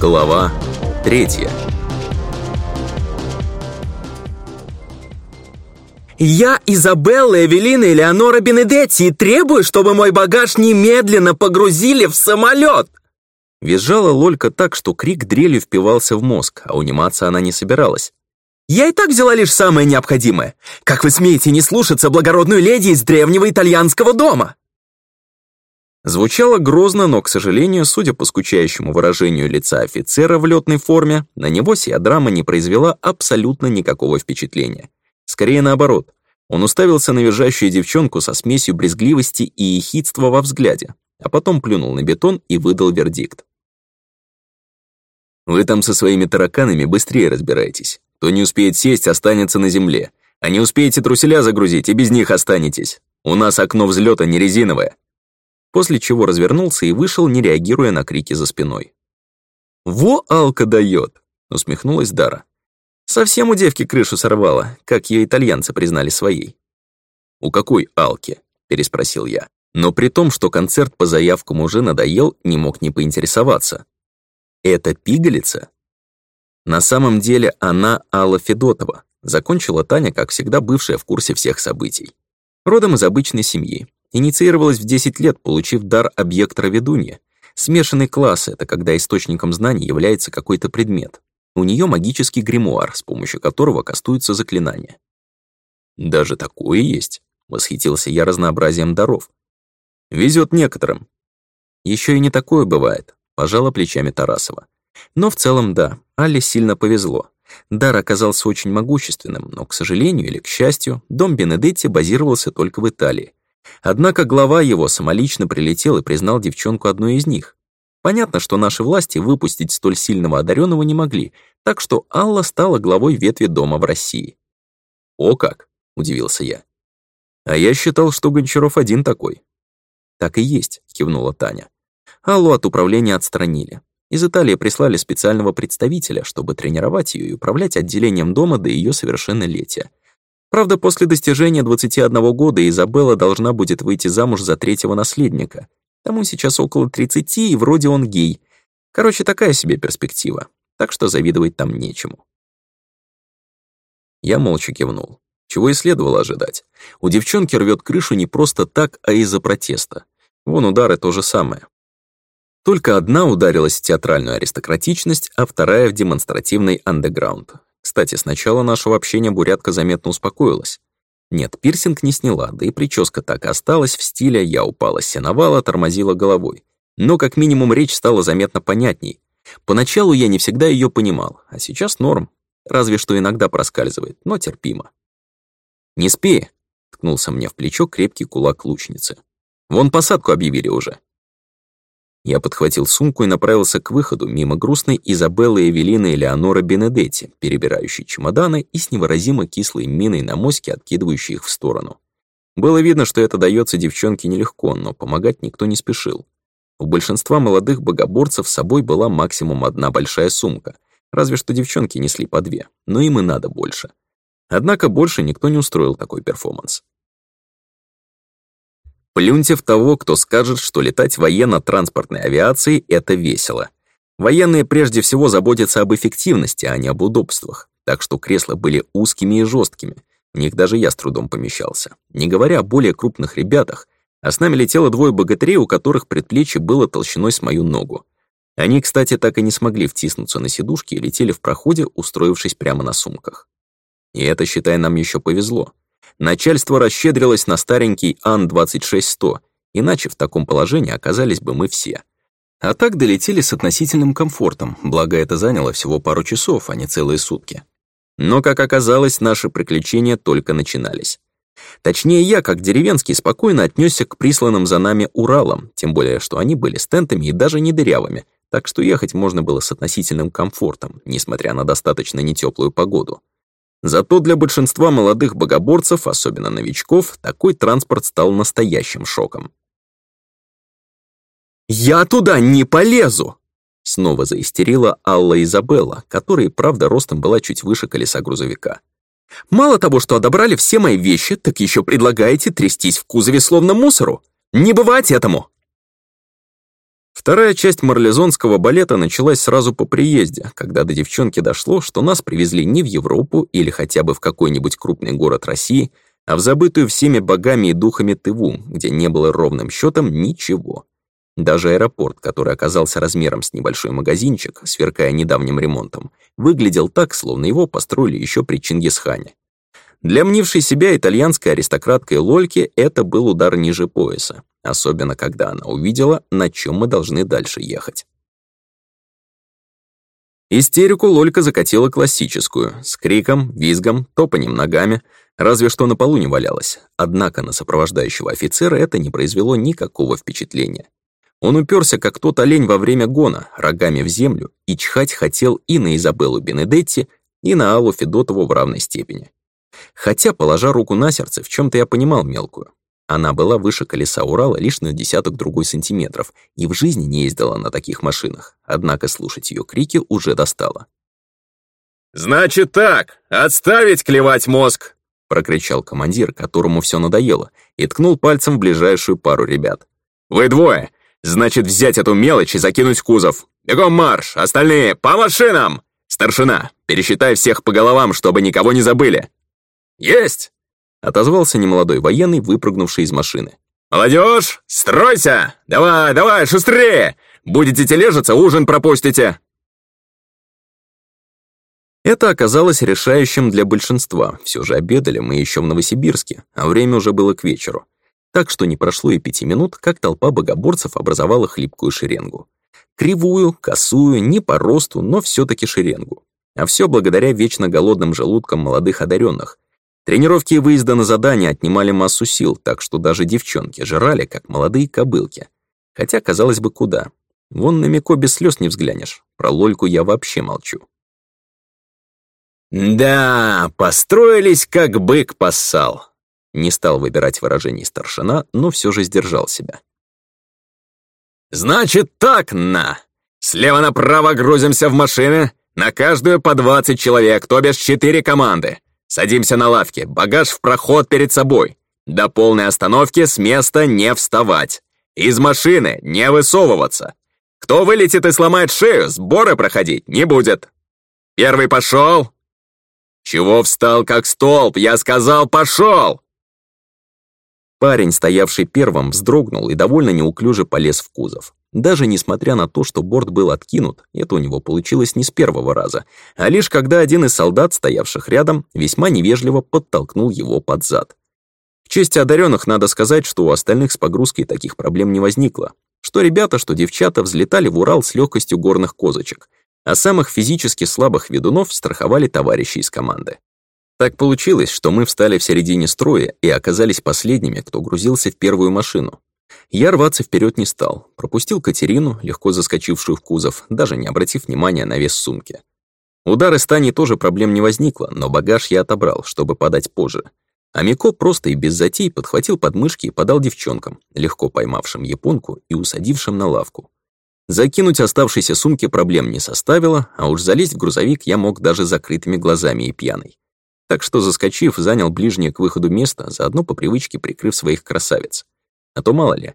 Глава третья «Я Изабелла Эвелина Элеонора Бенедетти и требую, чтобы мой багаж немедленно погрузили в самолет!» Визжала Лолька так, что крик дрелью впивался в мозг, а униматься она не собиралась. «Я и так взяла лишь самое необходимое. Как вы смеете не слушаться благородную леди из древнего итальянского дома?» Звучало грозно, но, к сожалению, судя по скучающему выражению лица офицера в летной форме, на него сия драма не произвела абсолютно никакого впечатления. Скорее наоборот. Он уставился на визжащую девчонку со смесью брезгливости и ехидства во взгляде, а потом плюнул на бетон и выдал вердикт. «Вы там со своими тараканами быстрее разбирайтесь. Кто не успеет сесть, останется на земле. А не успеете труселя загрузить, и без них останетесь. У нас окно взлета не резиновое после чего развернулся и вышел, не реагируя на крики за спиной. «Во Алка дает!» — усмехнулась Дара. «Совсем у девки крышу сорвала, как ее итальянцы признали своей». «У какой Алки?» — переспросил я. Но при том, что концерт по заявкам уже надоел, не мог не поинтересоваться. «Это пигалица?» На самом деле она Алла Федотова, закончила Таня, как всегда бывшая в курсе всех событий. Родом из обычной семьи, инициировалась в 10 лет, получив дар объект-раведунья. Смешанный класс — это когда источником знаний является какой-то предмет. У нее магический гримуар, с помощью которого кастуются заклинания. «Даже такое есть?» — восхитился я разнообразием даров. Везет некоторым». Еще и не такое бывает», — пожала плечами Тарасова. «Но в целом да, Алле сильно повезло. Дар оказался очень могущественным, но, к сожалению или к счастью, дом Бенедетти базировался только в Италии, Однако глава его самолично прилетел и признал девчонку одной из них. Понятно, что наши власти выпустить столь сильного одаренного не могли, так что Алла стала главой ветви дома в России. «О как!» — удивился я. «А я считал, что Гончаров один такой». «Так и есть», — кивнула Таня. Аллу от управления отстранили. Из Италии прислали специального представителя, чтобы тренировать ее и управлять отделением дома до ее совершеннолетия. Правда, после достижения 21 года Изабелла должна будет выйти замуж за третьего наследника. Тому сейчас около 30, и вроде он гей. Короче, такая себе перспектива. Так что завидовать там нечему. Я молча кивнул. Чего и следовало ожидать. У девчонки рвет крышу не просто так, а из-за протеста. Вон удары то же самое. Только одна ударилась в театральную аристократичность, а вторая в демонстративный андеграунд. Кстати, с начала нашего общения бурятка заметно успокоилась. Нет, пирсинг не сняла, да и прическа так осталась в стиле «я упала с сеновала, тормозила головой». Но как минимум речь стала заметно понятней. Поначалу я не всегда ее понимал, а сейчас норм. Разве что иногда проскальзывает, но терпимо. «Не спи!» — ткнулся мне в плечо крепкий кулак лучницы. «Вон посадку объявили уже. Я подхватил сумку и направился к выходу, мимо грустной Изабеллы Эвелины Элеонора Бенедетти, перебирающей чемоданы и с невыразимо кислой миной на моське, откидывающей их в сторону. Было видно, что это дается девчонке нелегко, но помогать никто не спешил. У большинства молодых богоборцев с собой была максимум одна большая сумка, разве что девчонки несли по две, но им и надо больше. Однако больше никто не устроил такой перформанс. Плюньте в того, кто скажет, что летать военно-транспортной авиацией – это весело. Военные прежде всего заботятся об эффективности, а не об удобствах. Так что кресла были узкими и жесткими. В них даже я с трудом помещался. Не говоря о более крупных ребятах, а с нами летело двое богатырей, у которых предплечье было толщиной с мою ногу. Они, кстати, так и не смогли втиснуться на сидушки и летели в проходе, устроившись прямо на сумках. И это, считай, нам еще повезло начальство расщедрилось на старенький Ан-26-100, иначе в таком положении оказались бы мы все. А так долетели с относительным комфортом, благо это заняло всего пару часов, а не целые сутки. Но, как оказалось, наши приключения только начинались. Точнее, я, как деревенский, спокойно отнесся к присланным за нами Уралам, тем более, что они были стентами и даже не дырявыми, так что ехать можно было с относительным комфортом, несмотря на достаточно нетеплую погоду. Зато для большинства молодых богоборцев, особенно новичков, такой транспорт стал настоящим шоком. «Я туда не полезу!» Снова заистерила Алла Изабелла, которая, правда, ростом была чуть выше колеса грузовика. «Мало того, что одобрали все мои вещи, так еще предлагаете трястись в кузове словно мусору! Не бывать этому!» Вторая часть марлезонского балета началась сразу по приезде, когда до девчонки дошло, что нас привезли не в Европу или хотя бы в какой-нибудь крупный город России, а в забытую всеми богами и духами Тыву, где не было ровным счетом ничего. Даже аэропорт, который оказался размером с небольшой магазинчик, сверкая недавним ремонтом, выглядел так, словно его построили еще при Чингисхане. Для мнившей себя итальянской аристократкой Лольки это был удар ниже пояса особенно когда она увидела, на чем мы должны дальше ехать. Истерику Лолька закатила классическую, с криком, визгом, топанием ногами, разве что на полу не валялась, однако на сопровождающего офицера это не произвело никакого впечатления. Он уперся, как тот олень во время гона, рогами в землю, и чхать хотел и на Изабеллу Бенедетти, и на Аллу Федотову в равной степени. Хотя, положа руку на сердце, в чем то я понимал мелкую. Она была выше колеса Урала лишь на десяток-другой сантиметров и в жизни не ездила на таких машинах, однако слушать ее крики уже достало. «Значит так, отставить клевать мозг!» прокричал командир, которому все надоело, и ткнул пальцем в ближайшую пару ребят. «Вы двое! Значит, взять эту мелочь и закинуть в кузов! Бегом марш! Остальные по машинам! Старшина, пересчитай всех по головам, чтобы никого не забыли!» «Есть!» Отозвался немолодой военный, выпрыгнувший из машины. «Молодежь, стройся! Давай, давай, шустрее! Будете тележиться, ужин пропустите!» Это оказалось решающим для большинства. Все же обедали мы еще в Новосибирске, а время уже было к вечеру. Так что не прошло и пяти минут, как толпа богоборцев образовала хлипкую шеренгу. Кривую, косую, не по росту, но все таки шеренгу. А все благодаря вечно голодным желудкам молодых одаренных, Тренировки и выезда на задания отнимали массу сил, так что даже девчонки жрали, как молодые кобылки. Хотя, казалось бы, куда. Вон на Мико без слез не взглянешь. Про Лольку я вообще молчу. «Да, построились, как бык поссал!» Не стал выбирать выражений старшина, но все же сдержал себя. «Значит так, на! Слева направо грузимся в машины, на каждую по 20 человек, то бишь 4 команды. Садимся на лавке, багаж в проход перед собой. До полной остановки с места не вставать. Из машины не высовываться. Кто вылетит и сломает шею, сборы проходить не будет. Первый пошел. Чего встал как столб? Я сказал, пошел. Парень, стоявший первым, вздрогнул и довольно неуклюже полез в кузов. Даже несмотря на то, что борт был откинут, это у него получилось не с первого раза, а лишь когда один из солдат, стоявших рядом, весьма невежливо подтолкнул его под зад. В честь одаренных надо сказать, что у остальных с погрузкой таких проблем не возникло. Что ребята, что девчата взлетали в Урал с легкостью горных козочек, а самых физически слабых ведунов страховали товарищи из команды. Так получилось, что мы встали в середине строя и оказались последними, кто грузился в первую машину, я рваться вперед не стал, пропустил Катерину, легко заскочившую в кузов, даже не обратив внимания на вес сумки. Удары Стани тоже проблем не возникло, но багаж я отобрал, чтобы подать позже. А Мико просто и без затей подхватил подмышки и подал девчонкам, легко поймавшим японку и усадившим на лавку. Закинуть оставшиеся сумки проблем не составило, а уж залезть в грузовик я мог даже закрытыми глазами и пьяный. Так что, заскочив, занял ближнее к выходу место, заодно по привычке прикрыв своих красавиц а то мало ли.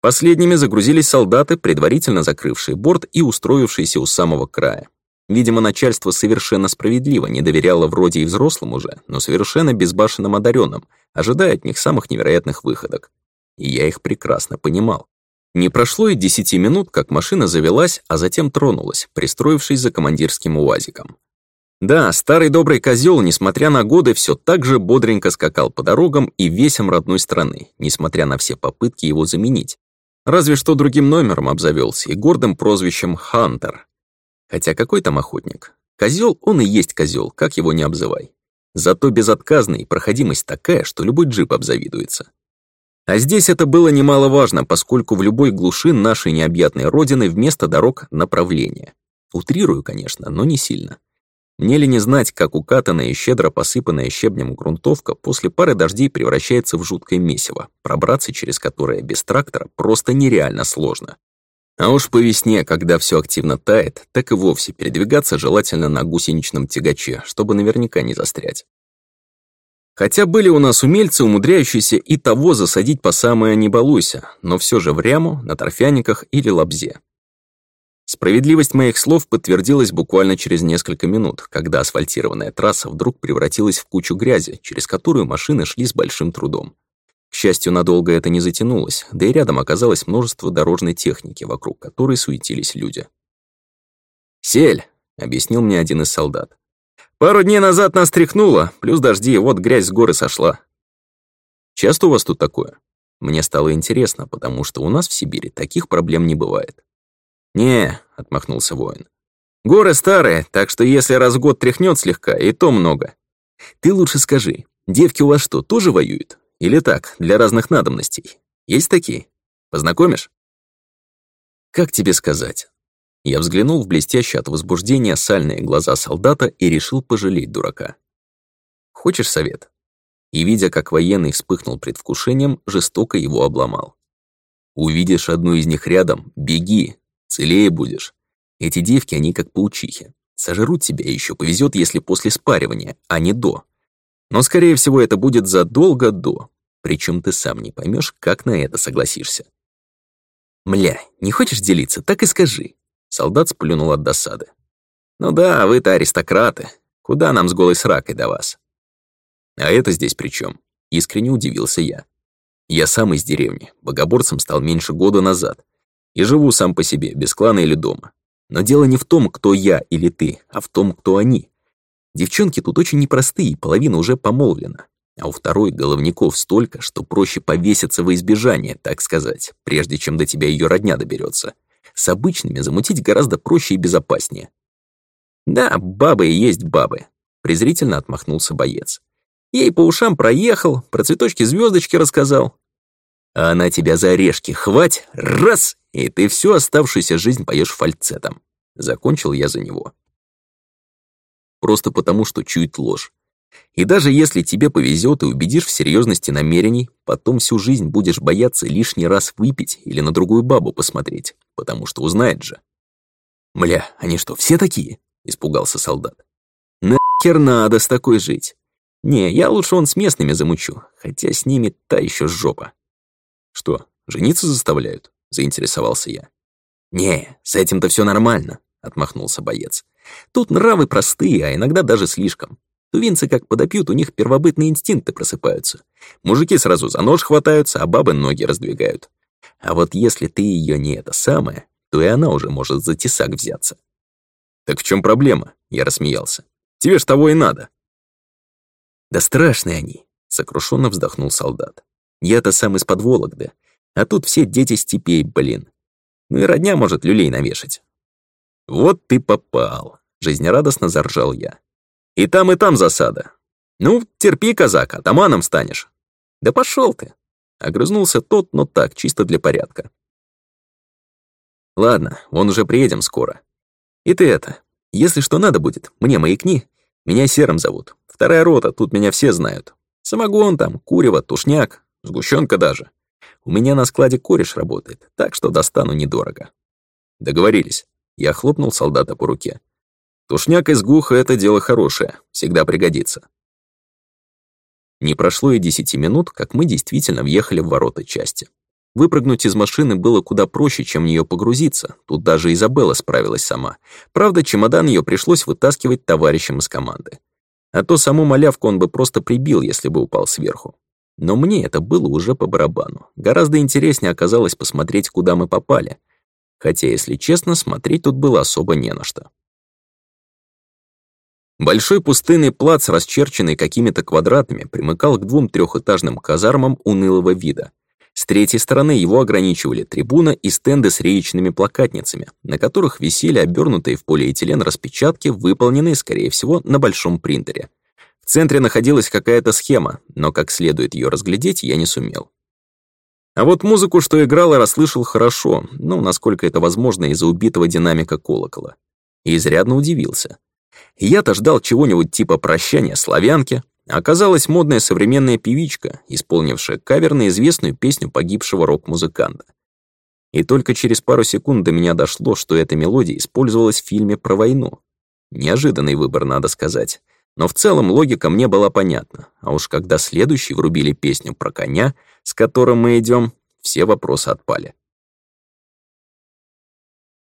Последними загрузились солдаты, предварительно закрывшие борт и устроившиеся у самого края. Видимо, начальство совершенно справедливо не доверяло вроде и взрослым уже, но совершенно безбашенным одаренным, ожидая от них самых невероятных выходок. И я их прекрасно понимал. Не прошло и десяти минут, как машина завелась, а затем тронулась, пристроившись за командирским уазиком. Да, старый добрый козел, несмотря на годы, все так же бодренько скакал по дорогам и весям родной страны, несмотря на все попытки его заменить. Разве что другим номером обзавелся и гордым прозвищем «Хантер». Хотя какой там охотник? Козел он и есть козел, как его не обзывай. Зато безотказный проходимость такая, что любой джип обзавидуется. А здесь это было немаловажно, поскольку в любой глуши нашей необъятной родины вместо дорог — направление. Утрирую, конечно, но не сильно. Нели не знать, как укатанная и щедро посыпанная щебнем грунтовка после пары дождей превращается в жуткое месиво, пробраться через которое без трактора просто нереально сложно. А уж по весне, когда все активно тает, так и вовсе передвигаться желательно на гусеничном тягаче, чтобы наверняка не застрять. Хотя были у нас умельцы, умудряющиеся и того засадить по самое не балуйся, но все же в ряму, на торфяниках или лобзе. Справедливость моих слов подтвердилась буквально через несколько минут, когда асфальтированная трасса вдруг превратилась в кучу грязи, через которую машины шли с большим трудом. К счастью, надолго это не затянулось, да и рядом оказалось множество дорожной техники, вокруг которой суетились люди. «Сель!» — объяснил мне один из солдат. «Пару дней назад нас тряхнуло, плюс дожди, и вот грязь с горы сошла». «Часто у вас тут такое?» Мне стало интересно, потому что у нас в Сибири таких проблем не бывает. «Не», — отмахнулся воин. «Горы старые, так что если раз в год тряхнет слегка, и то много. Ты лучше скажи, девки у вас что, тоже воюют? Или так, для разных надобностей? Есть такие? Познакомишь?» «Как тебе сказать?» Я взглянул в блестящие от возбуждения сальные глаза солдата и решил пожалеть дурака. «Хочешь совет?» И, видя, как военный вспыхнул предвкушением, жестоко его обломал. «Увидишь одну из них рядом, беги, Целее будешь. Эти девки, они как паучихи. Сожрут тебя еще повезет, если после спаривания, а не до. Но, скорее всего, это будет задолго до. Причем ты сам не поймешь, как на это согласишься. «Мля, не хочешь делиться, так и скажи». Солдат сплюнул от досады. «Ну да, вы-то аристократы. Куда нам с голой сракой до вас?» «А это здесь при чем? Искренне удивился я. «Я сам из деревни, богоборцем стал меньше года назад и живу сам по себе, без клана или дома. Но дело не в том, кто я или ты, а в том, кто они. Девчонки тут очень непростые, половина уже помолвлена. А у второй головников столько, что проще повеситься во избежание, так сказать, прежде чем до тебя ее родня доберется. С обычными замутить гораздо проще и безопаснее. «Да, бабы и есть бабы», — презрительно отмахнулся боец. «Ей по ушам проехал, про цветочки звездочки рассказал». «А она тебя за орешки хвать, раз и ты всю оставшуюся жизнь поешь фальцетом. Закончил я за него. Просто потому, что чует ложь. И даже если тебе повезет и убедишь в серьезности намерений, потом всю жизнь будешь бояться лишний раз выпить или на другую бабу посмотреть, потому что узнает же. «Мля, они что, все такие?» — испугался солдат. «Нахер надо с такой жить? Не, я лучше он с местными замучу, хотя с ними та еще жопа». «Что, жениться заставляют?» — заинтересовался я. «Не, с этим-то все нормально», — отмахнулся боец. «Тут нравы простые, а иногда даже слишком. Тувинцы как подопьют, у них первобытные инстинкты просыпаются. Мужики сразу за нож хватаются, а бабы ноги раздвигают. А вот если ты ее не это самое, то и она уже может за тесак взяться». «Так в чем проблема?» — я рассмеялся. «Тебе ж того и надо». «Да страшные они», — сокрушенно вздохнул солдат. «Я-то сам из-под Вологды, а тут все дети степей, блин. Ну и родня может люлей навешать. Вот ты попал, жизнерадостно заржал я. И там, и там засада. Ну, терпи, казак, атаманом станешь. Да пошел ты. Огрызнулся тот, но так, чисто для порядка. Ладно, вон уже приедем скоро. И ты это, если что надо будет, мне маякни. Меня Серым зовут. Вторая рота, тут меня все знают. Самогон там, курево, тушняк, сгущенка даже. У меня на складе кореш работает, так что достану недорого». «Договорились». Я хлопнул солдата по руке. «Тушняк из гуха — это дело хорошее, всегда пригодится». Не прошло и десяти минут, как мы действительно въехали в ворота части. Выпрыгнуть из машины было куда проще, чем в неё погрузиться. Тут даже Изабелла справилась сама. Правда, чемодан её пришлось вытаскивать товарищам из команды. А то саму малявку он бы просто прибил, если бы упал сверху. Но мне это было уже по барабану. Гораздо интереснее оказалось посмотреть, куда мы попали. Хотя, если честно, смотреть тут было особо не на что. Большой пустынный плац, расчерченный какими-то квадратами, примыкал к двум трехэтажным казармам унылого вида. С третьей стороны его ограничивали трибуна и стенды с реечными плакатницами, на которых висели обернутые в полиэтилен распечатки, выполненные, скорее всего, на большом принтере — в центре находилась какая-то схема, но как следует ее разглядеть я не сумел. А вот музыку, что играла, расслышал хорошо, ну, насколько это возможно из-за убитого динамика колокола. И изрядно удивился. Я-то ждал чего-нибудь типа прощания славянки, а оказалась модная современная певичка, исполнившая кавер на известную песню погибшего рок-музыканта. И только через пару секунд до меня дошло, что эта мелодия использовалась в фильме про войну. Неожиданный выбор, надо сказать. Но в целом логика мне была понятна, а уж когда следующий врубили песню про коня, с которым мы идем, все вопросы отпали.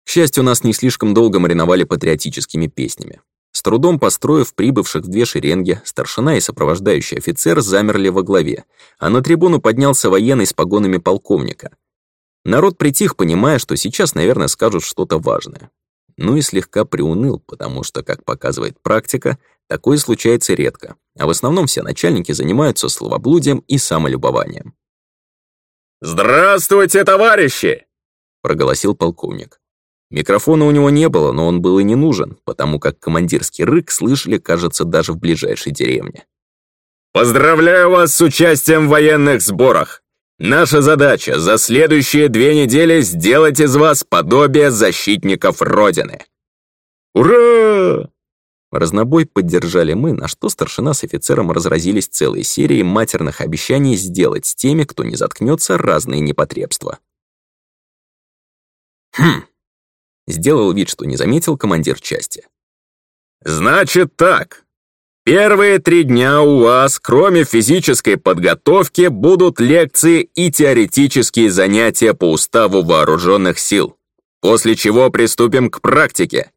К счастью, нас не слишком долго мариновали патриотическими песнями. С трудом построив прибывших в две шеренги, старшина и сопровождающий офицер замерли во главе, а на трибуну поднялся военный с погонами полковника. Народ притих, понимая, что сейчас, наверное, скажут что-то важное. Ну и слегка приуныл, потому что, как показывает практика, Такое случается редко, а в основном все начальники занимаются словоблудием и самолюбованием. «Здравствуйте, товарищи!» — проголосил полковник. Микрофона у него не было, но он был и не нужен, потому как командирский рык слышали, кажется, даже в ближайшей деревне. «Поздравляю вас с участием в военных сборах! Наша задача за следующие две недели сделать из вас подобие защитников Родины!» «Ура!» Разнобой поддержали мы, на что старшина с офицером разразились целой серией матерных обещаний сделать с теми, кто не заткнется, разные непотребства. «Хм!» — сделал вид, что не заметил командир части. «Значит так. Первые три дня у вас, кроме физической подготовки, будут лекции и теоретические занятия по уставу вооруженных сил, после чего приступим к практике».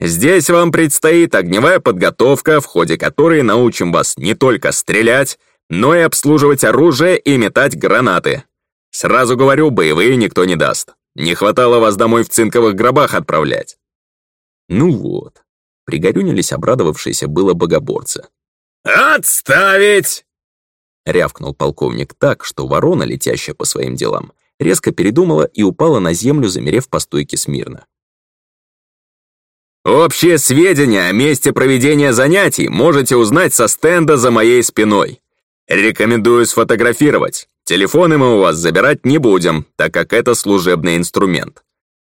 Здесь вам предстоит огневая подготовка, в ходе которой научим вас не только стрелять, но и обслуживать оружие и метать гранаты. Сразу говорю, боевые никто не даст. Не хватало вас домой в цинковых гробах отправлять. Ну вот, пригорюнились обрадовавшиеся было богоборцы. «Отставить!» Рявкнул полковник так, что ворона, летящая по своим делам, резко передумала и упала на землю, замерев по стойке смирно. Общие сведения о месте проведения занятий можете узнать со стенда за моей спиной. Рекомендую сфотографировать. Телефоны мы у вас забирать не будем, так как это служебный инструмент.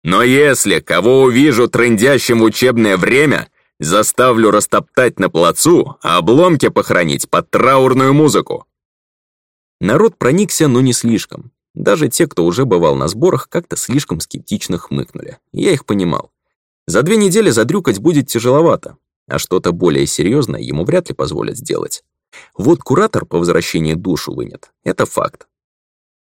Но если кого увижу трындящим в учебное время, заставлю растоптать на плацу, а обломки похоронить под траурную музыку. Народ проникся, но не слишком. Даже те, кто уже бывал на сборах, как-то слишком скептично хмыкнули. Я их понимал. За две недели задрюкать будет тяжеловато, а что-то более серьезное ему вряд ли позволят сделать. Вот куратор по возвращении душу вынет, это факт.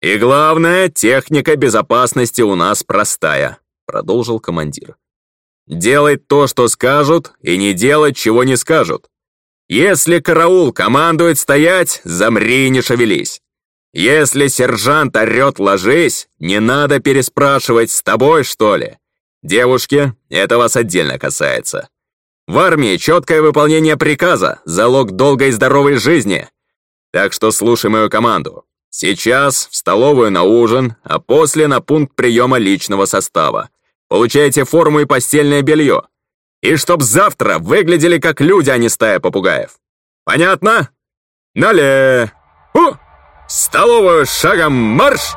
«И главное, техника безопасности у нас простая», — продолжил командир. «Делать то, что скажут, и не делать, чего не скажут. Если караул командует стоять, замри и не шевелись. Если сержант орет «ложись», не надо переспрашивать «с тобой, что ли?» Девушки, это вас отдельно касается. В армии четкое выполнение приказа – залог долгой и здоровой жизни. Так что слушай мою команду. Сейчас в столовую на ужин, а после на пункт приема личного состава. Получайте форму и постельное белье. И чтоб завтра выглядели как люди, а не стая попугаев. Понятно? Нале! У! В столовую шагом марш!